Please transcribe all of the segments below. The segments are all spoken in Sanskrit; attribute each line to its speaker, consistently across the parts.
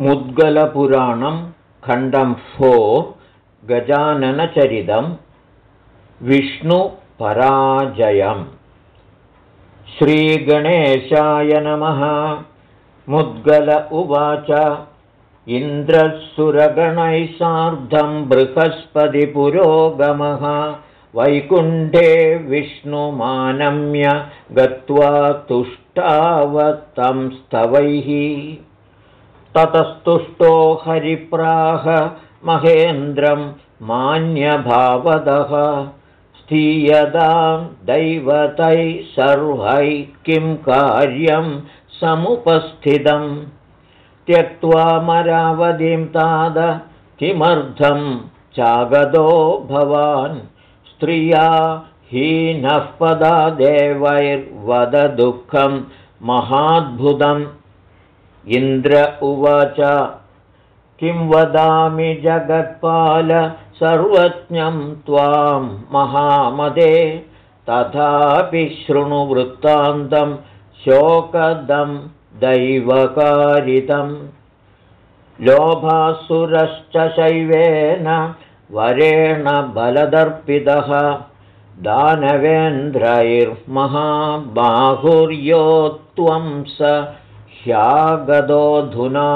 Speaker 1: मुद्गलपुराणं खण्डं फोर् गजाननचरितं विष्णुपराजयम्। श्रीगणेशाय नमः। मुद्गल उवाच। इन्द्रसुरगणैः सार्धं बृहस्पतिपुरोगमः। वैकुण्ठे विष्णुमानम्य गत्वा तुष्टावतं स्तवैः ततस्तुष्टो हरिप्राह महेन्द्रं मान्यभावदः। स्थीयतां दैवतैः सर्वैः किं कार्यं समुपस्थितम् त्यक्त्वा मरावधिं ताद किमर्थं चागदो भवान्? स्त्रिया हीनः पदा देवैर्वदुःखं महाद्भुतम् इन्द्र उवाच किं वदामि जगत्पाल सर्वज्ञं त्वां महामदे तथापि शृणुवृत्तान्तं शोकदं दैवकारितं लोभासुरश्च शैवेन वरेण बलदर्पितः दानवेन्द्रैर्महाबाहुर्यो त्वं स ह्यागदोऽधुना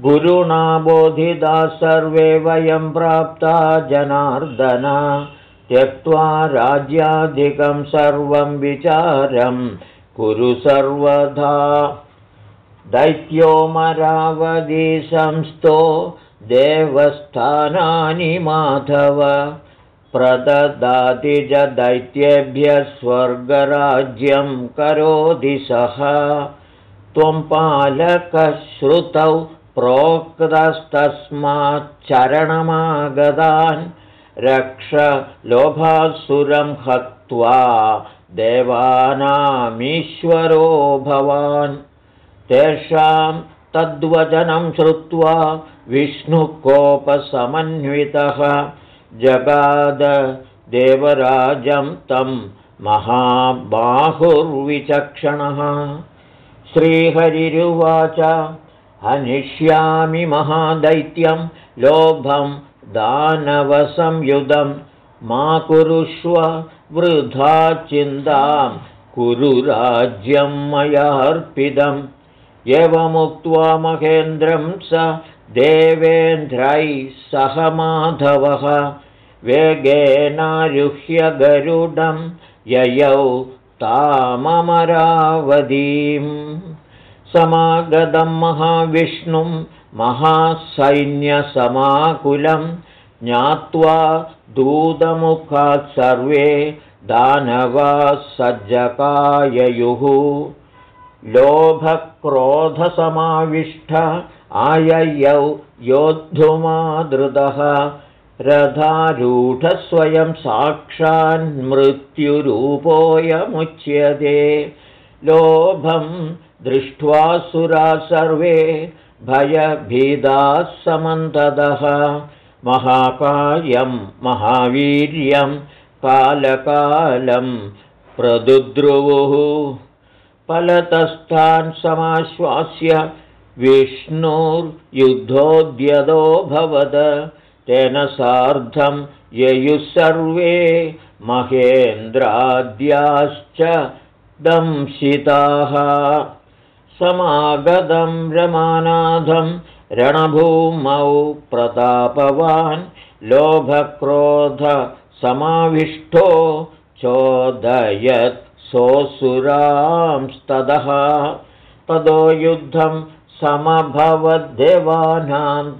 Speaker 1: गुरुणा बोधिता सर्वे वयं प्राप्ता जनार्दन। त्यक्त्वा राज्याधिकं सर्वं विचारं कुरु सर्वधा। दैत्यो मरावधि संस्थो देवस्थानानि माधव। प्रददाति च दैत्येभ्यः स्वर्गराज्यं करोति सः त्वं पालकश्रुतौ प्रोक्तस्तस्माच्चरणमागतान् रक्ष लोभासुरं हत्वा देवानामीश्वरो भवान्। तेषां तद्वचनं श्रुत्वा विष्णुकोपसमन्वितः जगाद देवराजं तं महाबाहुर्विचक्षणः श्रीहरिरुवाच। हनिष्यामि महादैत्यं लोभं दानवसंयुधं। मा कुरुष्व वृथा चिन्तां कुरु राज्यं मयार्पितम् एवमुक्त्वा महेन्द्रं स देवेन्द्रैः सह माधवः। वेगेनारुह्य गरुडं ययौ ताममरावतीम् समागतं महाविष्णुं महासैन्यसमाकुलं ज्ञात्वा दूतमुखात् सर्वे दानवाः सज्जकाययुः लोभक्रोधसमाविष्ट आययौ योद्धुमादृतः रथारूढस्वयं साक्षान्मृत्युरूपोऽयमुच्यते लोभं दृष्ट्वा सुरा सर्वे भयभीदाः समन्ततः। महाकायं महावीर्यं कालकालं प्रदुद्रुवुः। फलतस्थान् समाश्वास्य विष्णुर्युद्धोद्यतो भवद तेन सार्धं ययुः सर्वे महेन्द्राद्याश्च दंशिताः। समागतं रमानाथं रणभूमौ प्रतापवान् लोभक्रोधसमाविष्टो चोदयत् सोऽसुरांस्ततः ततो युद्धं समभवद्देवानां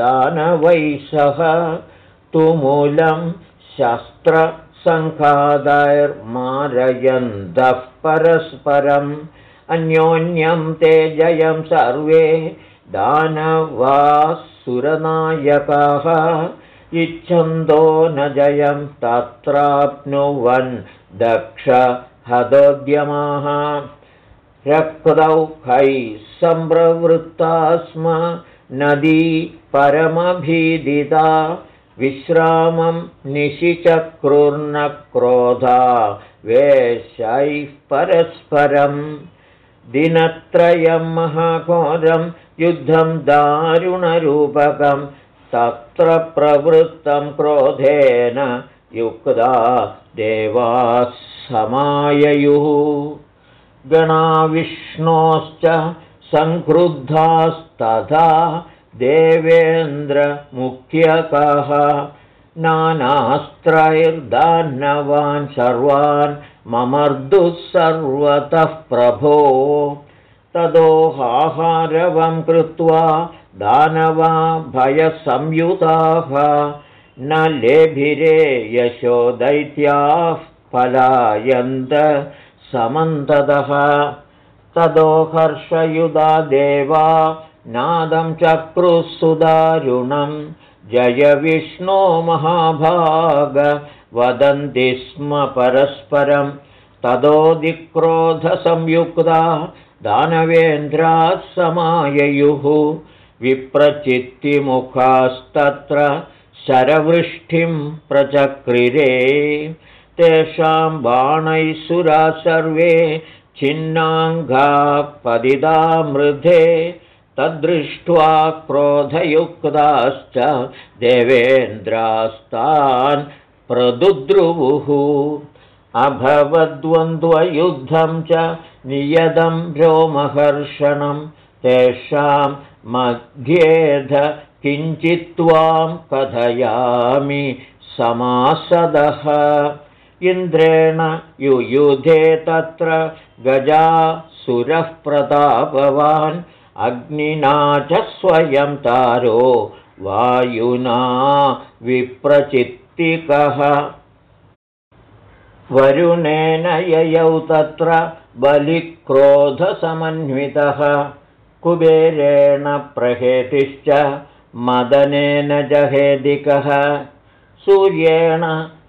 Speaker 1: दानवैषः तुमूलं शस्त्रसङ्खादैर्मारयन्तः परस्परम् अन्योन्यं ते जयं सर्वे दानवासुरनायकाः इच्छन्तो न जयं तत्राप्नुवन् दक्ष हदोद्यमाः रक्तौ कैः सम्प्रवृत्ता स्म। नदी परमभीदिता विश्रामं निशिचक्रुर्नक्रोधा वेशैः परस्परम् दिनत्रयं महाघोरं युद्धं दारुणरूपकं तत्र प्रवृत्तं क्रोधेन युक्ता देवाः समाययुः गणाविष्णोश्च सङ्क्रुद्धास्तथा देवेन्द्रमुख्यकः नानास्त्रैर्दानवान् सर्वान् ममर्दुः सर्वतः प्रभो। तदोहाहारवं कृत्वा दानवा भयसंयुताः। न लेभिरे यशो दैत्याः पलायन्त समन्ततः। तदो हर्षयुधा देवा नादं चक्रुसुदारुणं। जय विष्णो महाभाग वदन्ति स्म परस्परं। तदोदिक्रोधसंयुक्ता दानवेन्द्राः समाययुः। विप्रचित्तिमुखास्तत्र शरवृष्टिं प्रचक्रिरे तेषां बाणैः सर्वे छिन्नाङ्गापदिदा मृधे। तद्दृष्ट्वा क्रोधयुक्ताश्च देवेन्द्रास्तान् प्रदुद्रुवुः। अभवद्वन्द्वयुद्धं च नियतं रोमहर्षणं तेषां मध्येध किञ्चित्त्वां कथयामि समासदः इन्द्रेण युयुधे तत्र गजा सुरः प्रतापवान्। अग्निना च स्वयं तारो वायुना विप्रचित्तिकः। वरुणेन ययौ तत्र बलिक्रोधसमन्वितः। कुबेरेण प्रहेतिश्च मदनेन जहेदिकः। सूर्येण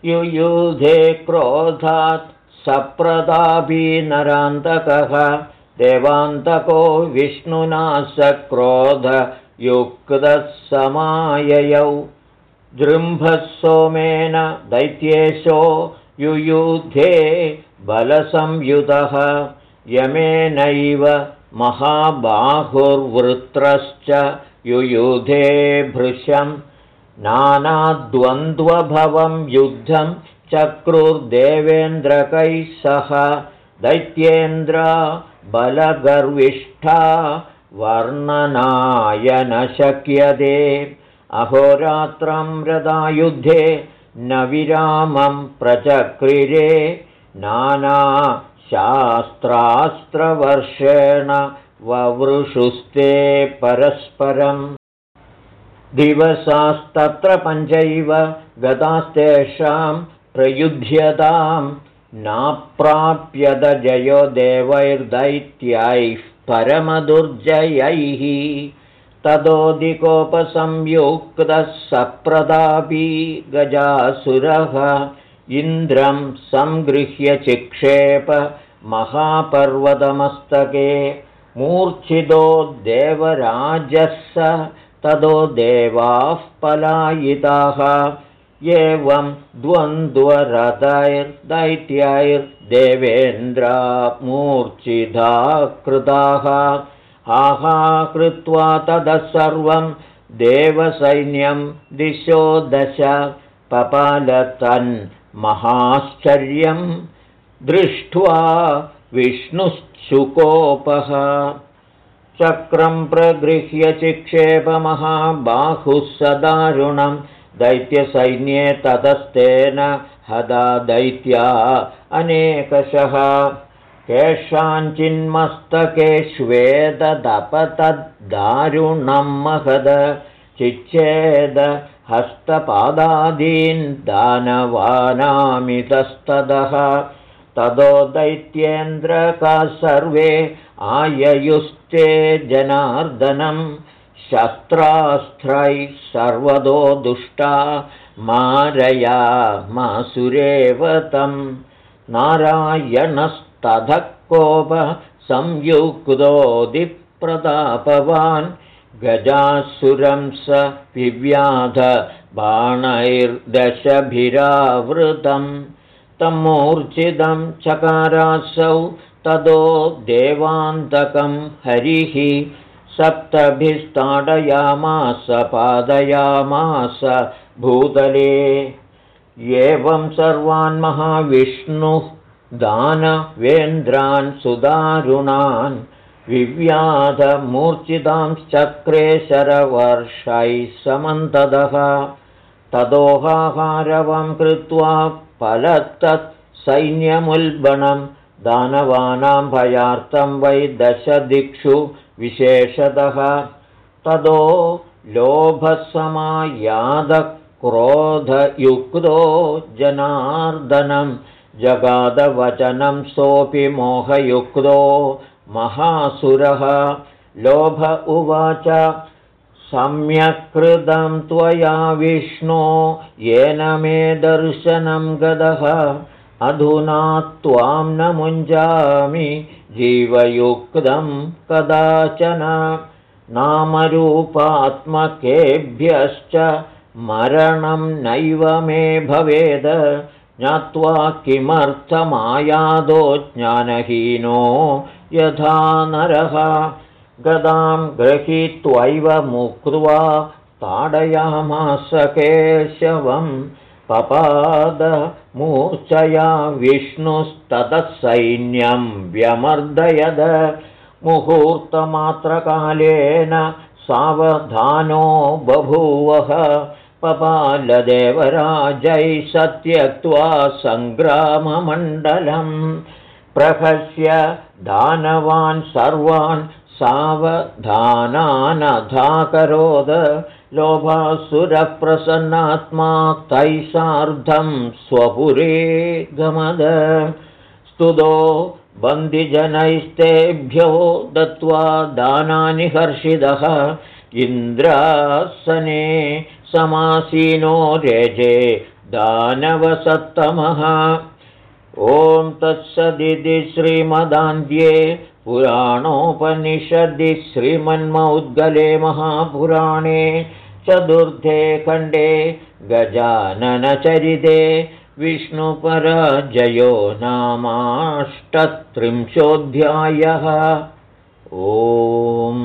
Speaker 1: युयुधे क्रोधात् सप्रदापीनरान्तकः देवान्तको विष्णुना सक्रोधयुक्तः समाययौ। जृम्भः सोमेन दैत्येशो युयुधे बलसंयुतः यमेनैव महाबाहुर्वृत्रश्च युयुधे भृशम् नानाद्वन्द्वभवं युद्धं चक्रुर्देवेन्द्रकैः सह दैत्येन्द्र बलगर्विष्ठा वर्णनाय न शक्यते। अहोरात्रं रदायुद्धे न विरामं प्रचक्रिरे नानाशास्त्रास्त्रवर्षेण ववृषुस्ते परस्परम् दिवसास्तत्र पञ्चैव गतास्तेषां प्रयुध्यतां नाप्राप्यदजयो देवैर्दैत्यैः परमदुर्जयैः। ततोऽधिकोपसंयुक्तः सप्रदापी गजासुरः इन्द्रं सङ्गृह्य चिक्षेप महापर्वतमस्तके मूर्च्छितो देवराजः स ततो देवाः पलायिताः एवं द्वन्द्वरथैर्दैत्यैर्देवेन्द्रा मूर्च्छिता कृताः आहा कृत्वा ततः सर्वं देवसैन्यं दिशो दश पपालतन्महाश्चर्यं दृष्ट्वा विष्णुश्चुकोपः चक्रं प्रगृह्य चिक्षेपमहाबाहुः सदारुणं दैत्यसैन्ये ततस्तेन हदा दैत्या अनेकशः। केषाञ्चिन्मस्तकेष्वेददपतद्दारुणं महद। चिच्छेद हस्तपादादीन् दानवानामितस्तदः ततो दैत्येन्द्रका सर्वे आययुस्ते जनार्दनं शस्त्रास्त्रैः सर्वदो दुष्टा मारया मासुरेव तं नारायणस्तथ संयुक्तोदिप्रतापवान् गजासुरं स विव्याध बाणैर्दशभिरावृतं तमूर्जितं चकारासौ तदो देवान्तकं हरिः सप्तभिस्ताडयामास पादयामास भूतले। एवं सर्वान् महाविष्णुः दानवेन्द्रान् सुदारुणान् विव्याधमूर्च्छितांश्चक्रे शरवर्षैः समन्तदः तदोहाहारवं कृत्वा फलत्तत् सैन्यमुल्बणं दानवानां भयार्थं वै दशदिक्षु विशेषतः। तदो लोभसमायादक्रोधयुक्तो जनार्दनं जगादवचनं सोऽपि मोहयुक्तो महासुरः। लोभ उवाच सम्यक्कृतं त्वया विष्णो येन मे दर्शनं गदः। अधुना त्वां न मुञ्जामि जीवयुक्तं कदाचन। नामरूपात्मकेभ्यश्च मरणं नैव मे भवेद। ज्ञात्वा किमर्थमायादो ज्ञानहीनो यथा नरः गदां गृहीत्वैव मुक्त्वा ताडयामास केशवं पपादमूर्चया विष्णुस्ततः सैन्यं व्यमर्दयद मुहूर्तमात्रकालेन सावधानो बभूवः पपालदेवराजैः सत्यक्त्वा सङ्ग्राममण्डलम् प्रहस्य दानवान् सर्वान् सावधानानधाकरोद। लोभासुरप्रसन्नात्मा तैः सार्धं स्वपुरे गमद। स्तुतो बन्दिजनैस्तेभ्यो दत्त्वा दानानि हर्षिदः। इन्द्रासने समासीनो रेजे दानवसत्तमः ॐ तत्सदिति श्रीमदान्ध्ये पुराणोपनिषदि श्रीमन्मौद्गले महापुराणे चतुर्थे खण्डे गजाननचरिते विष्णुपराजयो नामाष्टत्रिंशोऽध्यायः। ओम्